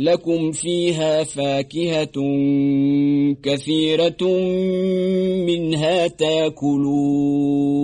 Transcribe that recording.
لكم فيها فاكهة كثيرة منها تأكلون.